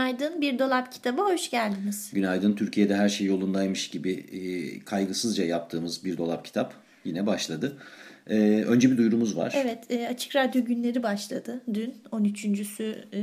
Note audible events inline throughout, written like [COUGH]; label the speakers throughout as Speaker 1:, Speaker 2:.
Speaker 1: Günaydın, Bir Dolap Kitabı hoş geldiniz.
Speaker 2: Günaydın. Türkiye'de her şey yolundaymış gibi e, kaygısızca yaptığımız bir dolap kitap yine başladı. E, önce bir duyurumuz var.
Speaker 1: Evet, e, Açık Radyo günleri başladı dün. 13.sü e,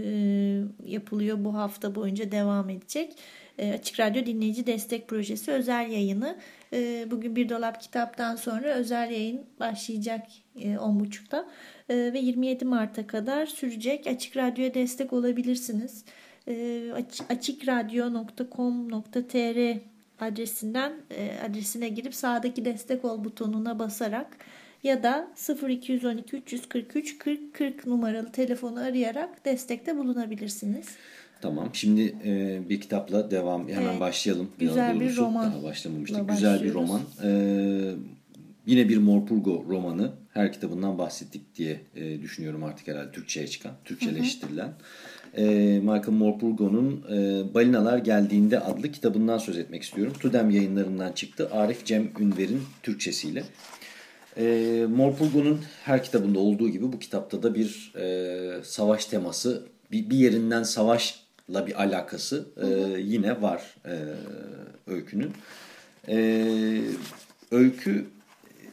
Speaker 1: yapılıyor bu hafta boyunca devam edecek. E, Açık Radyo Dinleyici Destek Projesi özel yayını. E, bugün Bir Dolap Kitap'tan sonra özel yayın başlayacak e, 10.30'da. E, ve 27 Mart'a kadar sürecek. Açık Radyo'ya destek olabilirsiniz. E, açıkradyo.com.tr adresinden e, adresine girip sağdaki destek ol butonuna basarak ya da 0212 343 40 40 numaralı telefonu arayarak destekte bulunabilirsiniz.
Speaker 2: Tamam. Şimdi e, bir kitapla devam hemen
Speaker 1: Evet.
Speaker 2: başlayalım.
Speaker 1: Güzel bir
Speaker 2: doğrusu
Speaker 1: roman.
Speaker 2: Daha başlamamıştık.
Speaker 1: La
Speaker 2: Güzel bir roman. E, yine bir Morpurgo romanı. Her kitabından bahsettik diye e, düşünüyorum artık herhalde Türkçe'ye çıkan, Türkçeleştirilen. E, Michael Morpurgo'nun e, Balinalar Geldiğinde adlı kitabından söz etmek istiyorum. Tudem yayınlarından çıktı. Arif Cem Ünver'in Türkçesiyle. E, Morpurgo'nun her kitabında olduğu gibi bu kitapta da bir e, savaş teması, bir, bir yerinden savaşla bir alakası e, yine var e, öykünün. E, öykü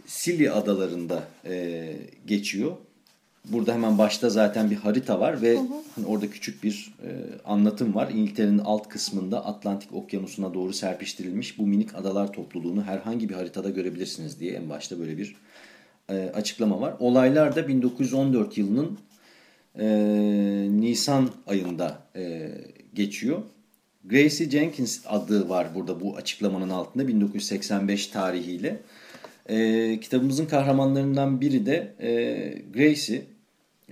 Speaker 2: Sili adalarında e, geçiyor. Burada hemen başta zaten bir harita var ve hani orada küçük bir e, anlatım var. İngiltere'nin alt kısmında Atlantik Okyanusu'na doğru serpiştirilmiş bu minik adalar topluluğunu herhangi bir haritada görebilirsiniz diye en başta böyle bir e, açıklama var. Olaylar da 1914 yılının e, Nisan ayında e, geçiyor. Gracie Jenkins adı var burada bu açıklamanın altında 1985 tarihiyle. E, kitabımızın kahramanlarından biri de e, Gracie.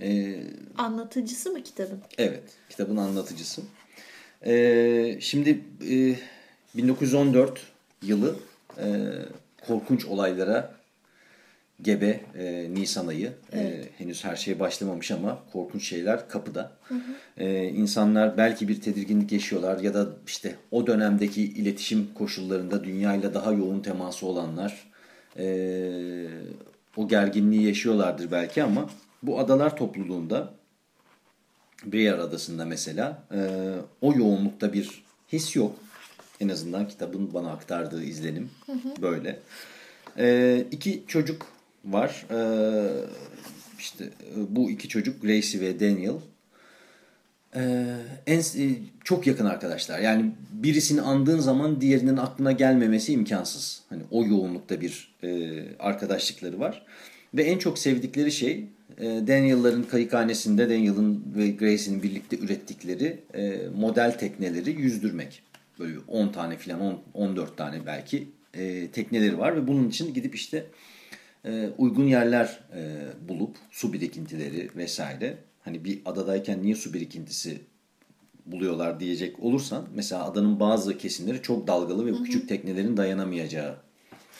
Speaker 2: E,
Speaker 1: Anlatıcısı mı kitabın?
Speaker 2: Evet, kitabın anlatıcısı. Ee, şimdi e, 1914 yılı e, korkunç olaylara gebe e, Nisan ayı. E, henüz her şey başlamamış ama korkunç şeyler kapıda. E, insanlar belki bir tedirginlik yaşıyorlar ya da işte o dönemdeki iletişim koşullarında dünyayla daha yoğun teması olanlar e, o gerginliği yaşıyorlardır belki ama bu adalar topluluğunda Briar Adası'nda mesela e, o yoğunlukta bir his yok. En azından kitabın bana aktardığı izlenim böyle. E, iki çocuk var. E, işte e, bu iki çocuk Gracie ve Daniel. E, en e, çok yakın arkadaşlar. Yani birisini andığın zaman diğerinin aklına gelmemesi imkansız. Hani o yoğunlukta bir e, arkadaşlıkları var. Ve en çok sevdikleri şey Daniel'ların kayıkhanesinde Daniel'ın ve Gracie'nin birlikte ürettikleri e, model tekneleri yüzdürmek. Böyle 10 tane falan 10, 14 tane belki e, tekneleri var ve bunun için gidip işte e, uygun yerler e, bulup su birikintileri vesaire. Hani bir adadayken niye su birikintisi buluyorlar diyecek olursan mesela adanın bazı kesimleri çok dalgalı ve bu küçük teknelerin dayanamayacağı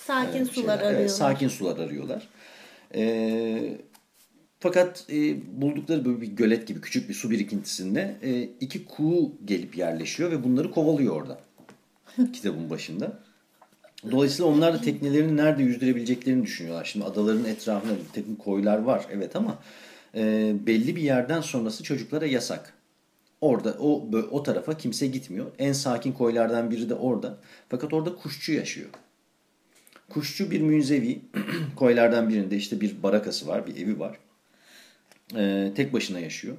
Speaker 1: Sakin
Speaker 2: Evet,
Speaker 1: sular arıyorlar.
Speaker 2: Evet, sakin sular arıyorlar. Ee, fakat e, buldukları böyle bir gölet gibi küçük bir su birikintisinde e, iki kuğu gelip yerleşiyor ve bunları kovalıyor orada. kitabın başında. Dolayısıyla onlar da teknelerini nerede yüzdürebileceklerini düşünüyorlar. Şimdi adaların etrafında bir takım koylar var evet ama e, belli bir yerden sonrası çocuklara yasak. Orada o o tarafa kimse gitmiyor. En sakin koylardan biri de orada. Fakat orada kuşçu yaşıyor. Kuşçu bir münzevi [CLEARS THROAT] koylardan birinde işte bir barakası var, bir evi var. Ee, tek başına yaşıyor.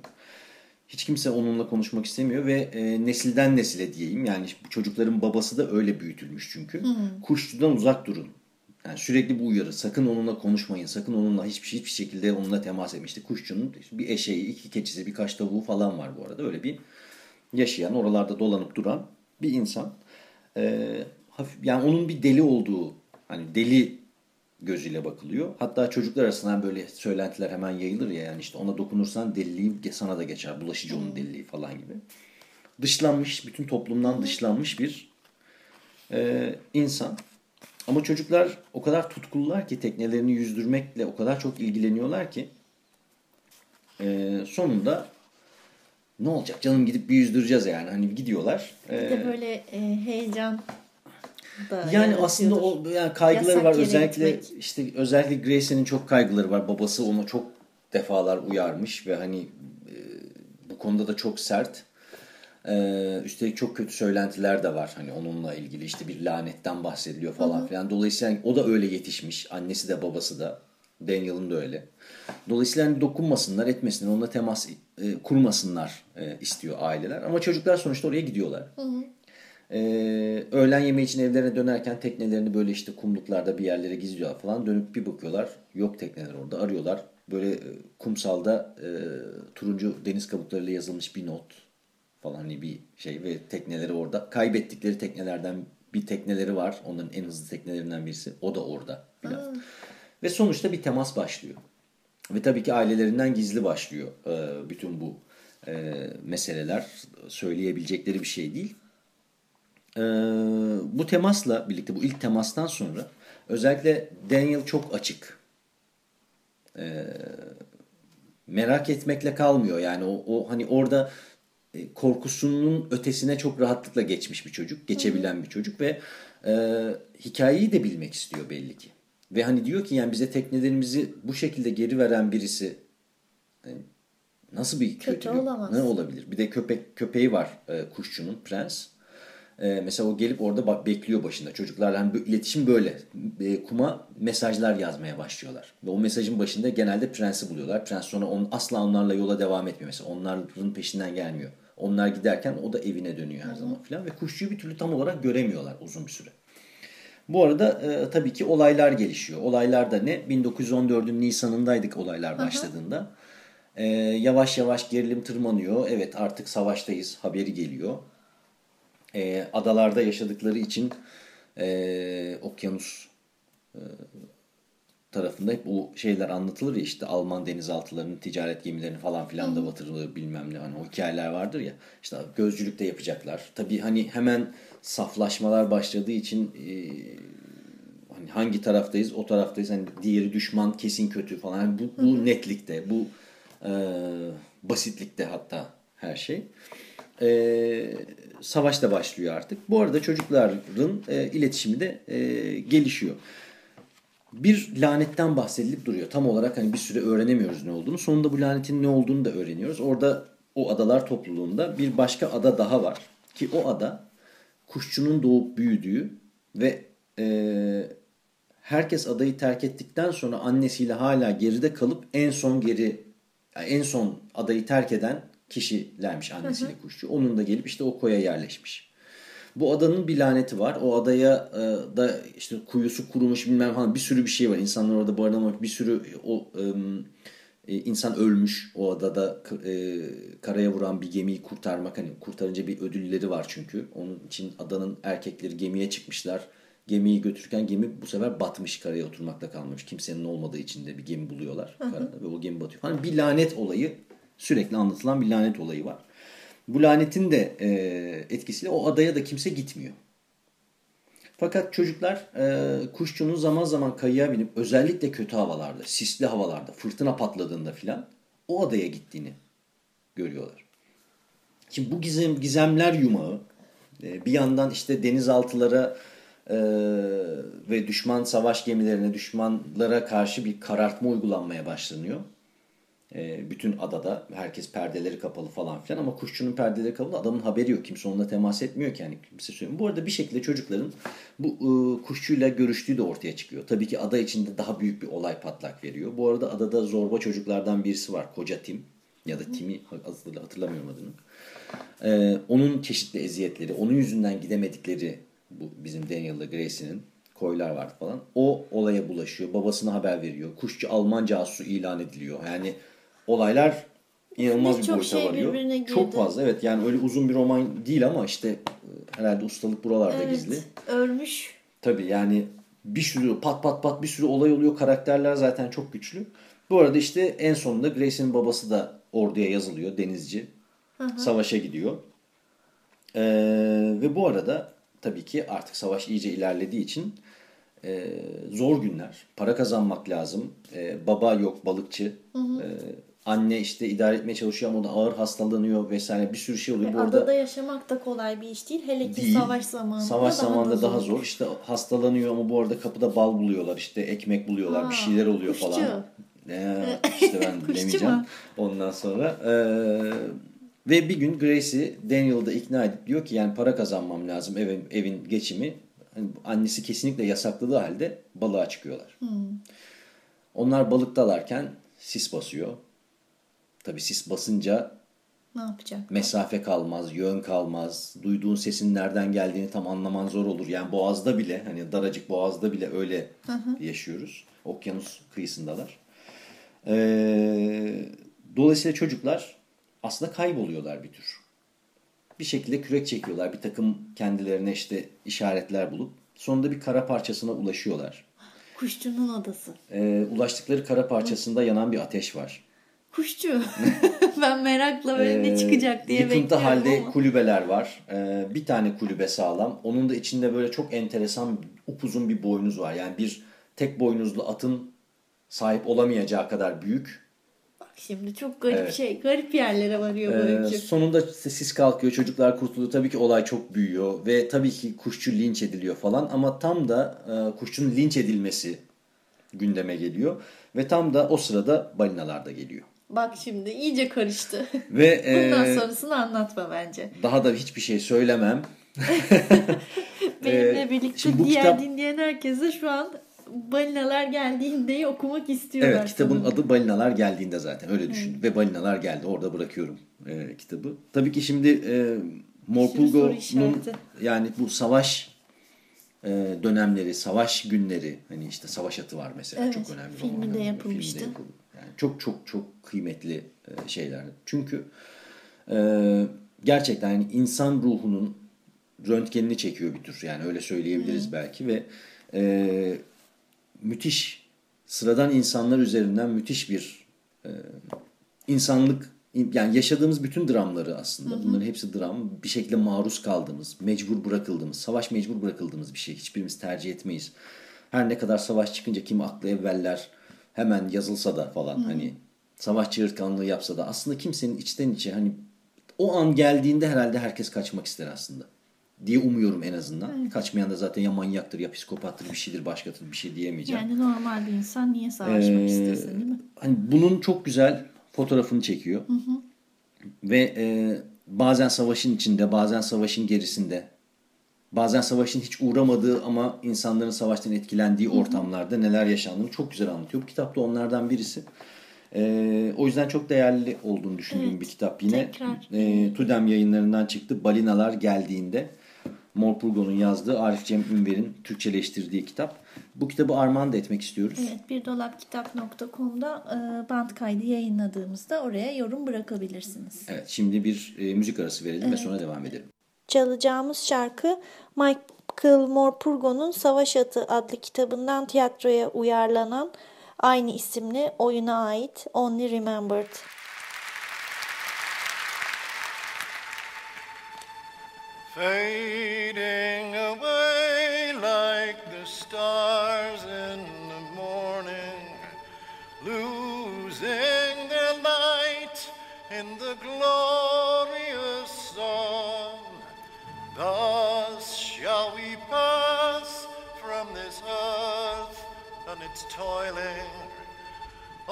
Speaker 2: Hiç kimse onunla konuşmak istemiyor ve e, nesilden nesile diyeyim. Yani çocukların babası da öyle büyütülmüş çünkü. Kuşçudan uzak durun. Yani sürekli bu uyarı. Sakın onunla konuşmayın. Sakın onunla hiçbir, hiçbir şekilde onunla temas etmişti. Kuşçunun bir eşeği, iki keçisi, birkaç tavuğu falan var bu arada. Öyle bir yaşayan, oralarda dolanıp duran bir insan. Ee, hafif, yani onun bir deli olduğu, hani deli gözüyle bakılıyor. Hatta çocuklar arasından böyle söylentiler hemen yayılır ya yani işte ona dokunursan deliliği sana da geçer. Bulaşıcı onun deliliği falan gibi. Dışlanmış, bütün toplumdan dışlanmış bir e, insan. Ama çocuklar o kadar tutkulular ki teknelerini yüzdürmekle o kadar çok ilgileniyorlar ki e, sonunda ne olacak canım gidip bir yüzdüreceğiz yani hani gidiyorlar.
Speaker 1: Bir de böyle e, heyecan da
Speaker 2: yani aslında o yani kaygıları
Speaker 1: Yasak
Speaker 2: var özellikle
Speaker 1: gitmek.
Speaker 2: işte özellikle Gracie'nin çok kaygıları var. Babası ona çok defalar uyarmış ve hani e, bu konuda da çok sert. Ee, üstelik çok kötü söylentiler de var. Hani onunla ilgili işte bir lanetten bahsediliyor falan filan. Dolayısıyla o da öyle yetişmiş. Annesi de babası da. Daniel'ın da öyle. Dolayısıyla hani dokunmasınlar, etmesinler, onunla temas e, kurmasınlar e, istiyor aileler. Ama çocuklar sonuçta oraya gidiyorlar. Ee, öğlen yemeği için evlerine dönerken teknelerini böyle işte kumluklarda bir yerlere gizliyorlar falan. Dönüp bir bakıyorlar. Yok tekneler orada. Arıyorlar. Böyle e, kumsalda e, turuncu deniz kabuklarıyla yazılmış bir not falan hani bir şey ve tekneleri orada. Kaybettikleri teknelerden bir tekneleri var. Onların en hızlı teknelerinden birisi. O da orada. Falan. Ve sonuçta bir temas başlıyor. Ve tabii ki ailelerinden gizli başlıyor e, bütün bu e, meseleler. Söyleyebilecekleri bir şey değil. Ee, bu temasla birlikte bu ilk temastan sonra özellikle Daniel çok açık. Ee, merak etmekle kalmıyor yani o, o hani orada e, korkusunun ötesine çok rahatlıkla geçmiş bir çocuk, geçebilen bir çocuk ve e, hikayeyi de bilmek istiyor belli ki. Ve hani diyor ki yani bize teknelerimizi bu şekilde geri veren birisi e, nasıl bir
Speaker 1: Kötü
Speaker 2: kötülük
Speaker 1: olamaz.
Speaker 2: ne olabilir? Bir de köpek köpeği var e, kuşçunun prens. E, mesela o gelip orada bekliyor başında. Çocuklarla hani iletişim böyle. E, kuma mesajlar yazmaya başlıyorlar. Ve o mesajın başında genelde prensi buluyorlar. Prens sonra on, asla onlarla yola devam etmiyor. Mesela onların peşinden gelmiyor. Onlar giderken o da evine dönüyor her zaman filan. Ve kuşçuyu bir türlü tam olarak göremiyorlar uzun bir süre. Bu arada e, tabii ki olaylar gelişiyor. Olaylar da ne? 1914'ün Nisan'ındaydık olaylar başladığında. E, yavaş yavaş gerilim tırmanıyor. Evet artık savaştayız haberi geliyor. E, adalarda yaşadıkları için e, okyanus e, tarafında hep bu şeyler anlatılır ya işte Alman denizaltılarının ticaret gemilerini falan filan da batırılır bilmem ne hani o hikayeler vardır ya işte gözcülük de yapacaklar. Tabii hani hemen saflaşmalar başladığı için e, hani hangi taraftayız o taraftayız hani diğeri düşman kesin kötü falan Hani bu, bu netlikte bu e, basitlikte hatta her şey. E, savaş da başlıyor artık. Bu arada çocukların e, iletişimi de e, gelişiyor bir lanetten bahsedilip duruyor. Tam olarak hani bir süre öğrenemiyoruz ne olduğunu. Sonunda bu lanetin ne olduğunu da öğreniyoruz. Orada o adalar topluluğunda bir başka ada daha var. Ki o ada kuşçunun doğup büyüdüğü ve e, herkes adayı terk ettikten sonra annesiyle hala geride kalıp en son geri en son adayı terk eden kişilermiş annesiyle kuşçu. Onun da gelip işte o koya yerleşmiş. Bu adanın bir laneti var. O adaya e, da işte kuyusu kurumuş bilmem falan bir sürü bir şey var. İnsanlar orada barınamamış. Bir sürü o e, insan ölmüş o adada e, karaya vuran bir gemiyi kurtarmak. Hani kurtarınca bir ödülleri var çünkü. Onun için adanın erkekleri gemiye çıkmışlar. Gemiyi götürürken gemi bu sefer batmış karaya oturmakta kalmamış. Kimsenin olmadığı için de bir gemi buluyorlar karada ve o gemi batıyor. Hani bir lanet olayı sürekli anlatılan bir lanet olayı var. Bu lanetin de e, etkisiyle o adaya da kimse gitmiyor. Fakat çocuklar e, kuşçunun zaman zaman kayığa binip özellikle kötü havalarda, sisli havalarda, fırtına patladığında filan o adaya gittiğini görüyorlar. Şimdi bu gizem, gizemler yumağı e, bir yandan işte denizaltılara e, ve düşman savaş gemilerine, düşmanlara karşı bir karartma uygulanmaya başlanıyor. E, bütün adada herkes perdeleri kapalı falan filan ama kuşçunun perdeleri kapalı adamın haberi yok. Kimse onunla temas etmiyor ki yani kimse söylemiyor. Bu arada bir şekilde çocukların bu e, kuşçuyla görüştüğü de ortaya çıkıyor. Tabii ki ada içinde daha büyük bir olay patlak veriyor. Bu arada adada zorba çocuklardan birisi var. Koca Tim ya da Tim'i hatırlamıyorum adını. E, onun çeşitli eziyetleri, onun yüzünden gidemedikleri bu bizim Daniel'la Grace'nin koylar vardı falan. O olaya bulaşıyor. Babasına haber veriyor. Kuşçu Alman casusu ilan ediliyor. Yani olaylar inanılmaz bir
Speaker 1: Birçok
Speaker 2: boyuta
Speaker 1: şey
Speaker 2: varıyor. Çok fazla evet yani öyle uzun bir roman değil ama işte e, herhalde ustalık buralarda
Speaker 1: Evet.
Speaker 2: gizli.
Speaker 1: Ölmüş.
Speaker 2: Tabii yani bir sürü pat pat pat bir sürü olay oluyor. Karakterler zaten çok güçlü. Bu arada işte en sonunda Grace'in babası da orduya yazılıyor. Denizci. Savaşa gidiyor. Ee, ve bu arada tabii ki artık savaş iyice ilerlediği için e, zor günler. Para kazanmak lazım. E, baba yok balıkçı. E, anne işte idare etmeye çalışıyor ama o da ağır hastalanıyor vesaire bir sürü şey oluyor.
Speaker 1: Ve
Speaker 2: Bu arada
Speaker 1: adada yaşamak da kolay bir iş değil. Hele ki
Speaker 2: değil.
Speaker 1: savaş zamanında
Speaker 2: Savaş
Speaker 1: daha
Speaker 2: zamanında
Speaker 1: da
Speaker 2: daha zor. İşte hastalanıyor ama bu arada kapıda bal buluyorlar. işte ekmek buluyorlar.
Speaker 1: Ha,
Speaker 2: bir şeyler oluyor
Speaker 1: kuşçu.
Speaker 2: falan. Ee, [LAUGHS] işte ben bilemeyeceğim.
Speaker 1: mu?
Speaker 2: Ondan sonra ee, ve bir gün Grace'i Daniel'da ikna edip diyor ki yani para kazanmam lazım evin, evin geçimi. Hani annesi kesinlikle yasakladığı halde balığa çıkıyorlar. Onlar balıktalarken sis basıyor. Tabii sis basınca
Speaker 1: Ne yapacak?
Speaker 2: mesafe kalmaz, yön kalmaz. Duyduğun sesin nereden geldiğini tam anlaman zor olur. Yani boğazda bile hani daracık boğazda bile öyle yaşıyoruz. Okyanus kıyısındalar. Ee, dolayısıyla çocuklar aslında kayboluyorlar bir tür. Bir şekilde kürek çekiyorlar. Bir takım kendilerine işte işaretler bulup sonunda bir kara parçasına ulaşıyorlar.
Speaker 1: Kuşçunun odası.
Speaker 2: Ee, ulaştıkları kara parçasında yanan bir ateş var.
Speaker 1: Kuşçu. [LAUGHS] ben merakla böyle ne
Speaker 2: Ee,
Speaker 1: çıkacak diye
Speaker 2: Yıkıntı
Speaker 1: bekliyorum
Speaker 2: halde
Speaker 1: ama.
Speaker 2: kulübeler var. Ee, bir tane kulübe sağlam. Onun da içinde böyle çok enteresan upuzun bir boynuz var. Yani bir tek boynuzlu atın sahip olamayacağı kadar büyük.
Speaker 1: Bak şimdi çok garip
Speaker 2: Evet.
Speaker 1: şey. Garip yerlere varıyor bu
Speaker 2: Ee,
Speaker 1: öykü.
Speaker 2: sonunda sis kalkıyor, çocuklar kurtuluyor. Tabii ki olay çok büyüyor ve tabii ki kuşçu linç ediliyor falan. Ama tam da e, kuşçunun linç edilmesi gündeme geliyor. Ve tam da o sırada balinalar da geliyor.
Speaker 1: Bak şimdi iyice karıştı.
Speaker 2: Ve [LAUGHS]
Speaker 1: Bundan
Speaker 2: e,
Speaker 1: sonrasını anlatma bence.
Speaker 2: daha da hiçbir şey söylemem. [LAUGHS]
Speaker 1: Benimle
Speaker 2: Ee,
Speaker 1: birlikte
Speaker 2: şimdi bu
Speaker 1: diğer
Speaker 2: kitap-
Speaker 1: dinleyen herkese şu an balinalar geldiğindeyi okumak istiyorlar.
Speaker 2: Evet kitabın
Speaker 1: sanırım.
Speaker 2: adı Balinalar Geldiğinde zaten öyle düşün. Ve Balinalar geldi orada bırakıyorum e, kitabı. Tabii ki şimdi e,
Speaker 1: işareti.
Speaker 2: yani bu savaş e, dönemleri, savaş günleri hani işte savaş atı var mesela
Speaker 1: Evet,
Speaker 2: çok önemli.
Speaker 1: filmi de yapılmıştı.
Speaker 2: filmi de yapıldı. Çok çok çok kıymetli e, şeyler. Çünkü e, gerçekten yani insan ruhunun röntgenini çekiyor bir tür. Yani öyle söyleyebiliriz belki ve e, müthiş sıradan insanlar üzerinden müthiş bir e, insanlık yani yaşadığımız bütün dramları aslında. Bunların hepsi dram. Bir şekilde maruz kaldığımız mecbur bırakıldığımız savaş mecbur bırakıldığımız bir şey. Hiçbirimiz tercih etmeyiz. Her ne kadar savaş çıkınca kim aklı evveller hemen yazılsa da falan hani savaş çığırtkanlığı yapsa da aslında kimsenin içten içe hani o an geldiğinde herhalde herkes kaçmak ister aslında diye umuyorum en azından. Kaçmayan da zaten ya manyaktır ya psikopattır bir şeydir başkadır bir şey diyemeyeceğim.
Speaker 1: Yani normal bir insan niye savaşmak
Speaker 2: Ee,
Speaker 1: istesin değil mi?
Speaker 2: Hani bunun çok güzel fotoğrafını çekiyor. Ve e, bazen savaşın içinde, bazen savaşın gerisinde, bazen savaşın hiç uğramadığı ama insanların savaştan etkilendiği ortamlarda neler yaşandığını çok güzel anlatıyor. Bu kitap da onlardan birisi. E, o yüzden çok değerli olduğunu düşündüğüm
Speaker 1: Evet,
Speaker 2: bir kitap yine.
Speaker 1: tekrar.
Speaker 2: E, Tudem yayınlarından çıktı. Balinalar geldiğinde. Morpurgo'nun yazdığı Arif Cem Ünver'in Türkçeleştirdiği kitap. Bu kitabı armağan da etmek istiyoruz.
Speaker 1: Evet bir dolapkitap.com'da e, band kaydı yayınladığımızda oraya yorum bırakabilirsiniz.
Speaker 2: Evet şimdi bir e, müzik arası verelim ve sonra devam edelim.
Speaker 1: Çalacağımız şarkı Michael Morpurgo'nun Savaş Atı adlı kitabından tiyatroya uyarlanan aynı isimli oyuna ait Only Remembered.
Speaker 3: Fading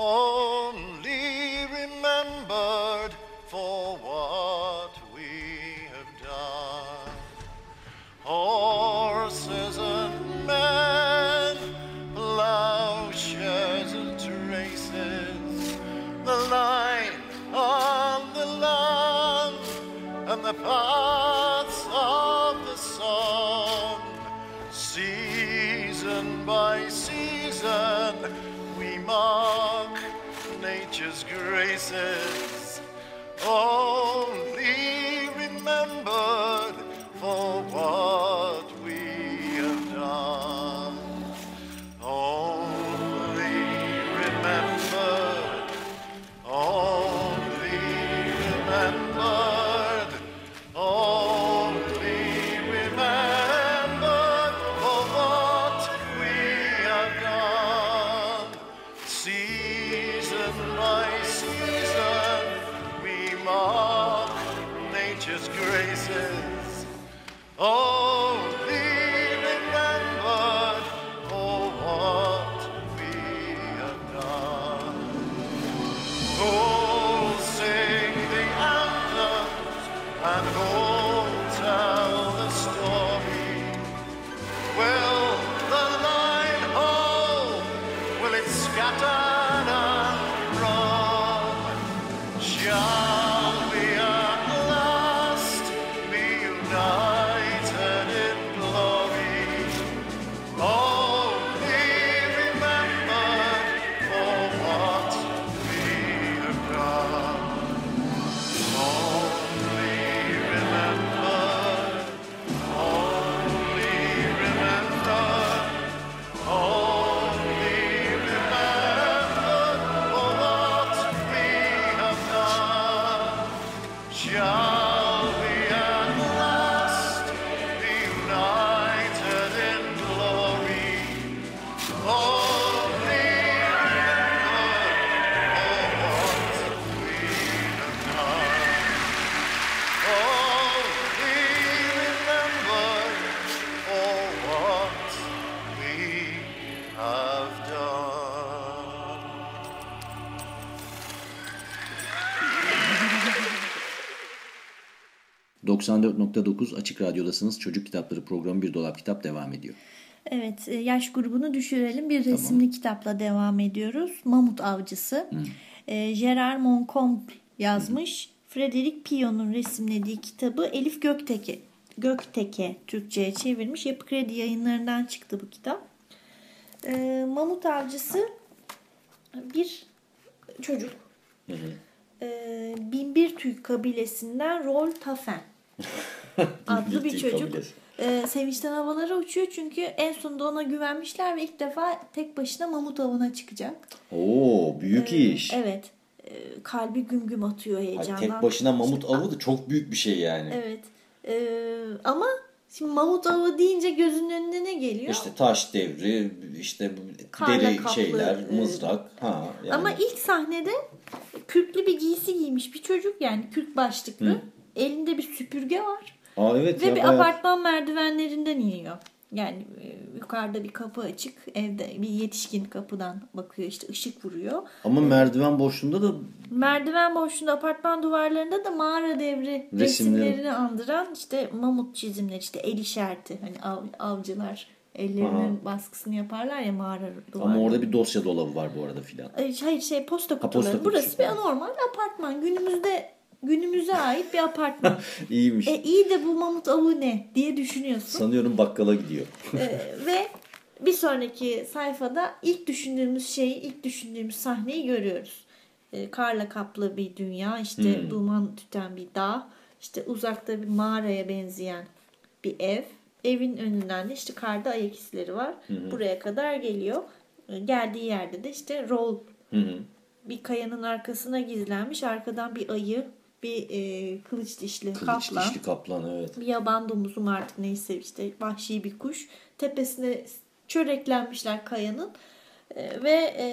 Speaker 3: only remembered for what we have done. Horses and men, plowshares and traces, the line on the land, and the paths of the sun. Season by season, we mark nature's graces, only remembered
Speaker 2: 94.9 Açık Radyo'dasınız. Çocuk Kitapları programı Bir Dolap Kitap devam ediyor.
Speaker 1: Evet e, yaş grubunu düşürelim. Bir resimli kitapla devam ediyoruz. Mamut Avcısı. E, Gerard Montcalm yazmış. Frederic Pion'un resimlediği kitabı Elif Gökteke, Gökteke Türkçe'ye çevirmiş. Yapı Kredi yayınlarından çıktı bu kitap. E, Mamut Avcısı bir çocuk. E, Binbir Türk kabilesinden Rol Tafen adlı bir çocuk. E, sevinçten havalara uçuyor çünkü en sonunda ona güvenmişler ve ilk defa tek başına mamut avına çıkacak.
Speaker 2: Oo büyük iş.
Speaker 1: Evet. E, kalbi güm güm atıyor heyecandan.
Speaker 2: tek başına mamut avı da çok büyük bir şey yani.
Speaker 1: Evet. E, ama şimdi mamut avı deyince gözünün önüne ne geliyor?
Speaker 2: İşte taş devri, işte
Speaker 1: Karla
Speaker 2: deri
Speaker 1: kaplı,
Speaker 2: şeyler,
Speaker 1: e,
Speaker 2: mızrak. Ha, yani.
Speaker 1: Ama ilk sahnede kürklü bir giysi giymiş bir çocuk yani kürk başlıklı. Elinde bir süpürge var.
Speaker 2: Aa, evet
Speaker 1: Ve
Speaker 2: ya,
Speaker 1: bir
Speaker 2: bayağı-
Speaker 1: apartman merdivenlerinden iniyor. Yani e, yukarıda bir kapı açık. Evde bir yetişkin kapıdan bakıyor işte ışık vuruyor.
Speaker 2: Ama merdiven boşluğunda da
Speaker 1: Merdiven boşluğunda apartman duvarlarında da mağara devri
Speaker 2: Resimleri.
Speaker 1: resimlerini andıran işte mamut çizimler işte el işareti. Hani av- avcılar ellerinin baskısını yaparlar ya mağara duvarlarında.
Speaker 2: ama orada bir dosya dolabı var bu arada filan.
Speaker 1: Ay, Hayır şey posta
Speaker 2: posta
Speaker 1: kutuları.
Speaker 2: kutusu.
Speaker 1: Burası bir anormal apartman. Günümüzde günümüze ait bir apartman. [LAUGHS]
Speaker 2: İyiymiş.
Speaker 1: e iyi de bu mamut avı ne diye düşünüyorsun.
Speaker 2: Sanıyorum bakkala gidiyor.
Speaker 1: Ee, ve bir sonraki sayfada ilk düşündüğümüz şeyi, ilk düşündüğümüz sahneyi görüyoruz. Ee, karla kaplı bir dünya, işte duman tüten bir dağ, işte uzakta bir mağaraya benzeyen bir ev. Evin önünden de işte karda ayak izleri var. Buraya kadar geliyor. Ee, Geldiği yerde de işte rol bir kayanın arkasına gizlenmiş. Arkadan bir ayı, bir e, kılıç dişli
Speaker 2: Kılıç
Speaker 1: kaplan.
Speaker 2: dişli kaplan evet.
Speaker 1: Bir yaban domuzu mu artık neyse işte vahşi bir kuş. Tepesine çöreklenmişler kayanın. Ee, ve e,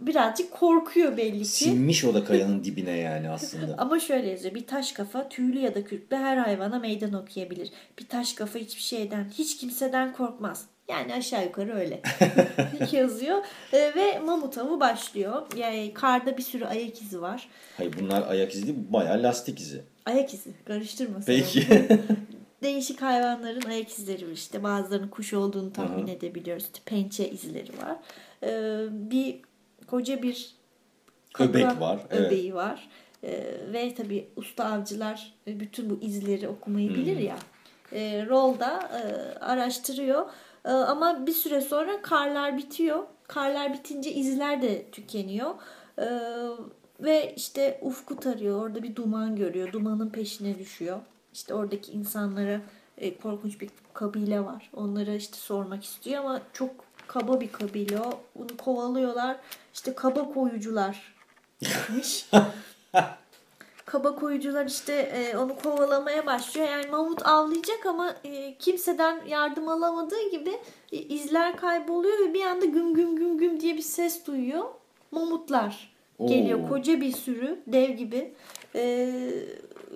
Speaker 1: birazcık korkuyor belli ki.
Speaker 2: Sinmiş o da [LAUGHS] kayanın dibine yani aslında.
Speaker 1: Ama şöyle yazıyor. Bir taş kafa tüylü ya da kürklü her hayvana meydan okuyabilir. Bir taş kafa hiçbir şeyden, hiç kimseden korkmaz. Yani aşağı yukarı öyle [LAUGHS] yazıyor. Ee, ve mamut avı başlıyor. Yani karda bir sürü ayak izi var.
Speaker 2: Hayır bunlar ayak izi değil bayağı lastik izi.
Speaker 1: Ayak izi. Karıştırma
Speaker 2: Peki. [LAUGHS]
Speaker 1: Değişik hayvanların ayak izleri var işte. Bazılarının kuş olduğunu tahmin edebiliyoruz. İşte pençe izleri var. Ee, bir koca bir
Speaker 2: Öbek var, evet.
Speaker 1: Öbeği var. Ee, ve tabii usta avcılar e, bütün bu izleri okumayı bilir ya. E, Rolda e, araştırıyor. E, ama bir süre sonra karlar bitiyor. Karlar bitince izler de tükeniyor. E, ve işte ufku tarıyor. Orada bir duman görüyor. Dumanın peşine düşüyor. İşte oradaki insanlara e, korkunç bir kabile var. Onlara işte sormak istiyor ama çok kaba bir kabile o. Bunu kovalıyorlar. İşte kaba koyucular. [LAUGHS] [LAUGHS] kaba koyucular işte e, onu kovalamaya başlıyor. Yani mamut avlayacak ama e, kimseden yardım alamadığı gibi e, izler kayboluyor ve bir anda güm güm güm güm diye bir ses duyuyor. Mamutlar geliyor.
Speaker 2: Oo.
Speaker 1: Koca bir sürü dev gibi. E,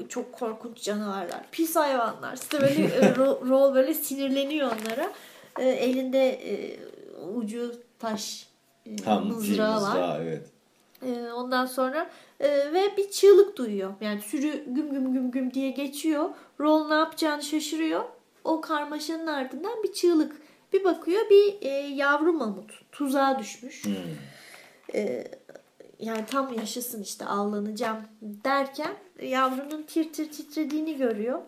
Speaker 1: çok korkunç canavarlar. Pis hayvanlar. İşte böyle e, [LAUGHS] ro- rol böyle sinirleniyor onlara. E, elinde e, ucu taş e,
Speaker 2: Tam
Speaker 1: mızrağı var.
Speaker 2: mızrağı, evet.
Speaker 1: Ee, ondan sonra e, ve bir çığlık duyuyor. Yani sürü güm güm güm güm diye geçiyor. Rol ne yapacağını şaşırıyor. O karmaşanın ardından bir çığlık Bir bakıyor bir e, yavru mamut tuzağa düşmüş. E, yani tam yaşasın işte avlanacağım derken yavrunun tir tir titrediğini görüyor.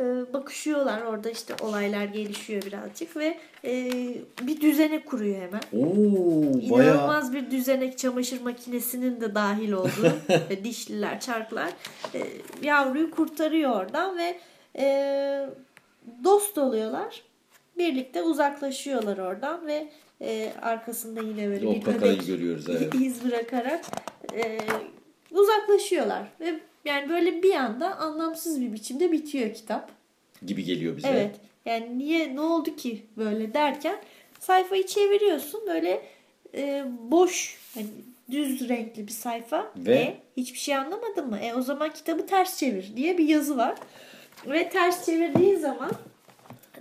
Speaker 1: E, bakışıyorlar orada işte olaylar gelişiyor birazcık ve e, bir düzene kuruyor hemen.
Speaker 2: Oo bayağı
Speaker 1: İnanılmaz bir düzenek çamaşır makinesinin de dahil olduğu [LAUGHS] ve dişliler, çarklar e, yavruyu kurtarıyor oradan ve e, dost oluyorlar. Birlikte uzaklaşıyorlar oradan ve e, arkasında yine böyle
Speaker 2: O
Speaker 1: bir bebek
Speaker 2: görüyoruz, [LAUGHS] evet.
Speaker 1: iz bırakarak e, uzaklaşıyorlar ve yani böyle bir anda anlamsız bir biçimde bitiyor kitap.
Speaker 2: gibi geliyor bize.
Speaker 1: Evet. Yani niye ne oldu ki böyle derken sayfayı çeviriyorsun böyle e, boş hani düz renkli bir sayfa
Speaker 2: Ve?
Speaker 1: E, hiçbir şey anlamadın mı? E o zaman kitabı ters çevir diye bir yazı var. Ve ters çevirdiğin zaman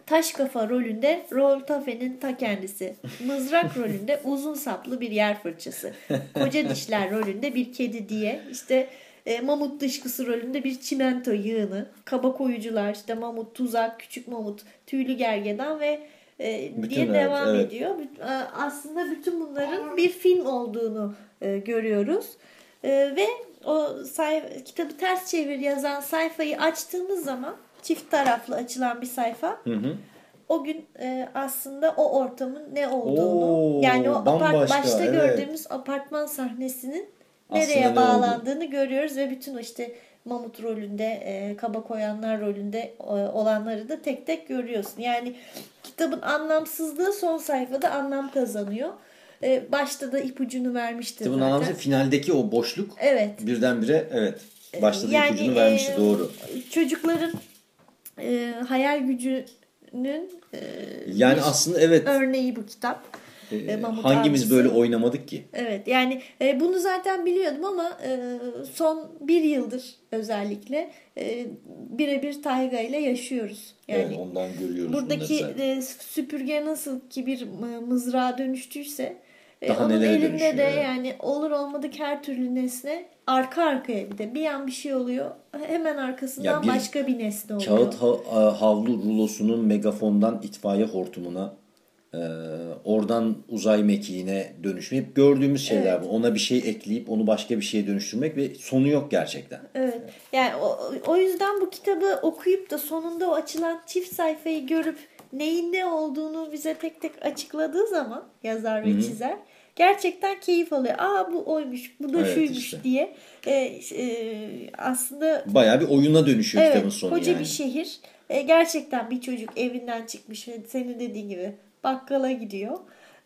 Speaker 1: taş kafa rolünde Roltafe'nin ta kendisi. Mızrak [LAUGHS] rolünde uzun saplı bir yer fırçası. Koca dişler rolünde bir kedi diye. işte e, mamut dışkısı rolünde bir çimento yığını. Kaba koyucular işte mamut, tuzak, küçük mamut, tüylü gergedan ve e,
Speaker 2: Bütün
Speaker 1: diye
Speaker 2: evet,
Speaker 1: devam
Speaker 2: evet.
Speaker 1: ediyor. E, Aslında bütün bunların bir film olduğunu e, görüyoruz. E, ve o say kitabı ters çevir yazan sayfayı açtığımız zaman çift taraflı açılan bir sayfa. O gün e, aslında o ortamın ne olduğunu
Speaker 2: Oo,
Speaker 1: yani o apart- başta
Speaker 2: evet.
Speaker 1: gördüğümüz apartman sahnesinin nereye
Speaker 2: ne
Speaker 1: bağlandığını görüyoruz ve bütün işte Mamut rolünde, e, kaba koyanlar rolünde e, olanları da tek tek görüyorsun. Yani kitabın anlamsızlığı son sayfada anlam kazanıyor. E, başta da ipucunu vermişti
Speaker 2: Kitabın
Speaker 1: zaten.
Speaker 2: anlamı finaldeki o boşluk
Speaker 1: Evet.
Speaker 2: birdenbire evet başta da
Speaker 1: Yani,
Speaker 2: ipucunu vermişti
Speaker 1: e,
Speaker 2: doğru.
Speaker 1: Çocukların e, hayal gücünün e,
Speaker 2: Yani aslında evet
Speaker 1: örneği bu kitap.
Speaker 2: E,
Speaker 1: E, Mamut
Speaker 2: hangimiz
Speaker 1: Avcısı.
Speaker 2: böyle oynamadık ki?
Speaker 1: Evet yani e, bunu zaten biliyordum ama e, son bir yıldır özellikle e, birebir Tayga ile yaşıyoruz. Yani
Speaker 2: evet, ondan görüyoruz
Speaker 1: buradaki e, süpürge nasıl ki bir mızrağa dönüştüyse e,
Speaker 2: Daha
Speaker 1: onun elinde de yani olur olmadık her türlü nesne arka arkaya bir de bir an bir şey oluyor hemen arkasından
Speaker 2: bir
Speaker 1: başka bir nesne oluyor.
Speaker 2: Kağıt ha- havlu rulosunun megafondan itfaiye hortumuna e, oradan uzay mekiğine dönüşme. Hep gördüğümüz şeyler
Speaker 1: Evet.
Speaker 2: bu. Ona bir şey ekleyip onu başka bir şeye dönüştürmek ve sonu yok gerçekten.
Speaker 1: Evet. Yani o, o yüzden bu kitabı okuyup da sonunda o açılan çift sayfayı görüp neyin ne olduğunu bize tek tek açıkladığı zaman yazar ve çizer gerçekten keyif alıyor. Aa bu oymuş, bu da
Speaker 2: Evet,
Speaker 1: şuymuş
Speaker 2: işte.
Speaker 1: diye. E, e, aslında
Speaker 2: Bayağı bir oyuna dönüşüyor
Speaker 1: evet,
Speaker 2: kitabın sonu
Speaker 1: koca
Speaker 2: yani.
Speaker 1: bir şehir. E, gerçekten bir çocuk evinden çıkmış ve senin dediğin gibi bakkala gidiyor.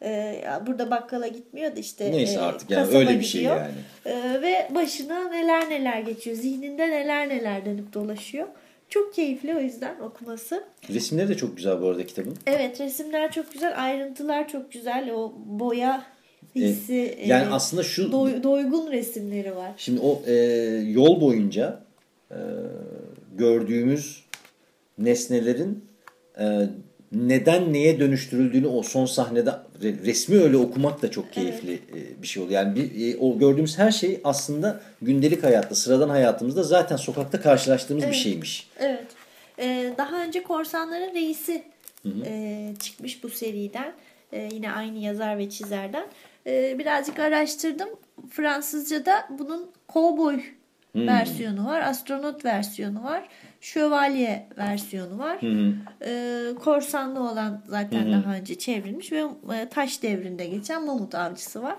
Speaker 1: E, ya burada bakkala gitmiyor da işte
Speaker 2: Neyse
Speaker 1: e,
Speaker 2: artık yani
Speaker 1: kasaba
Speaker 2: öyle bir şey
Speaker 1: gidiyor.
Speaker 2: yani.
Speaker 1: Ee, ve başına neler neler geçiyor. Zihninde neler neler dönüp dolaşıyor. Çok keyifli o yüzden okuması.
Speaker 2: Resimleri de çok güzel bu arada kitabın.
Speaker 1: Evet resimler çok güzel. Ayrıntılar çok güzel. O boya hissi.
Speaker 2: E, yani
Speaker 1: e,
Speaker 2: aslında şu
Speaker 1: doy- doygun resimleri var.
Speaker 2: Şimdi o e, yol boyunca e, gördüğümüz nesnelerin e, neden neye dönüştürüldüğünü o son sahnede re- resmi öyle okumak da çok keyifli e, bir şey oluyor. Yani bir, e, o gördüğümüz her şey aslında gündelik hayatta, sıradan hayatımızda zaten sokakta karşılaştığımız bir
Speaker 1: Evet.
Speaker 2: şeymiş.
Speaker 1: Evet. Ee, daha önce Korsanların Reisi e, çıkmış bu seriden. E, yine aynı yazar ve çizerden. E, birazcık araştırdım. Fransızca'da bunun cowboy versiyonu var. Astronot versiyonu var. Şövalye versiyonu var. E, korsanlı olan zaten daha önce çevrilmiş ve e, taş devrinde geçen mamut avcısı var.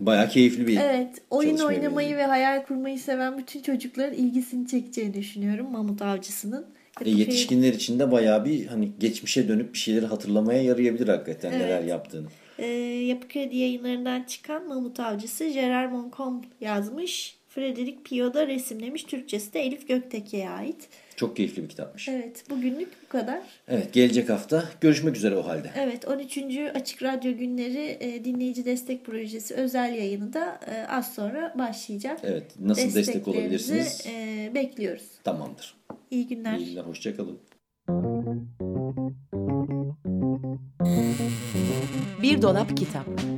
Speaker 2: Bayağı keyifli bir
Speaker 1: Evet, oyun oynamayı
Speaker 2: benziyor.
Speaker 1: ve hayal kurmayı seven bütün çocukların ilgisini çekeceğini düşünüyorum Mamut Avcısı'nın.
Speaker 2: E, yetişkinler için de bayağı bir hani geçmişe dönüp bir şeyleri hatırlamaya yarayabilir hakikaten
Speaker 1: Evet.
Speaker 2: neler yaptığını.
Speaker 1: Ee, Yapı Kredi yayınlarından çıkan Mamut Avcısı Gerard Moncombe yazmış. Frederick Pio da resimlemiş. Türkçesi de Elif Gökteke'ye ait.
Speaker 2: Çok keyifli bir kitapmış.
Speaker 1: Evet, bugünlük bu kadar.
Speaker 2: Evet gelecek hafta görüşmek üzere o halde.
Speaker 1: Evet, 13. Açık Radyo Günleri e, Dinleyici Destek Projesi özel yayını da e, az sonra başlayacak.
Speaker 2: Evet nasıl destek olabilirsiniz?
Speaker 1: e, bekliyoruz.
Speaker 2: Tamamdır.
Speaker 1: İyi günler.
Speaker 2: İyi günler hoşçakalın.
Speaker 4: Bir dolap kitap.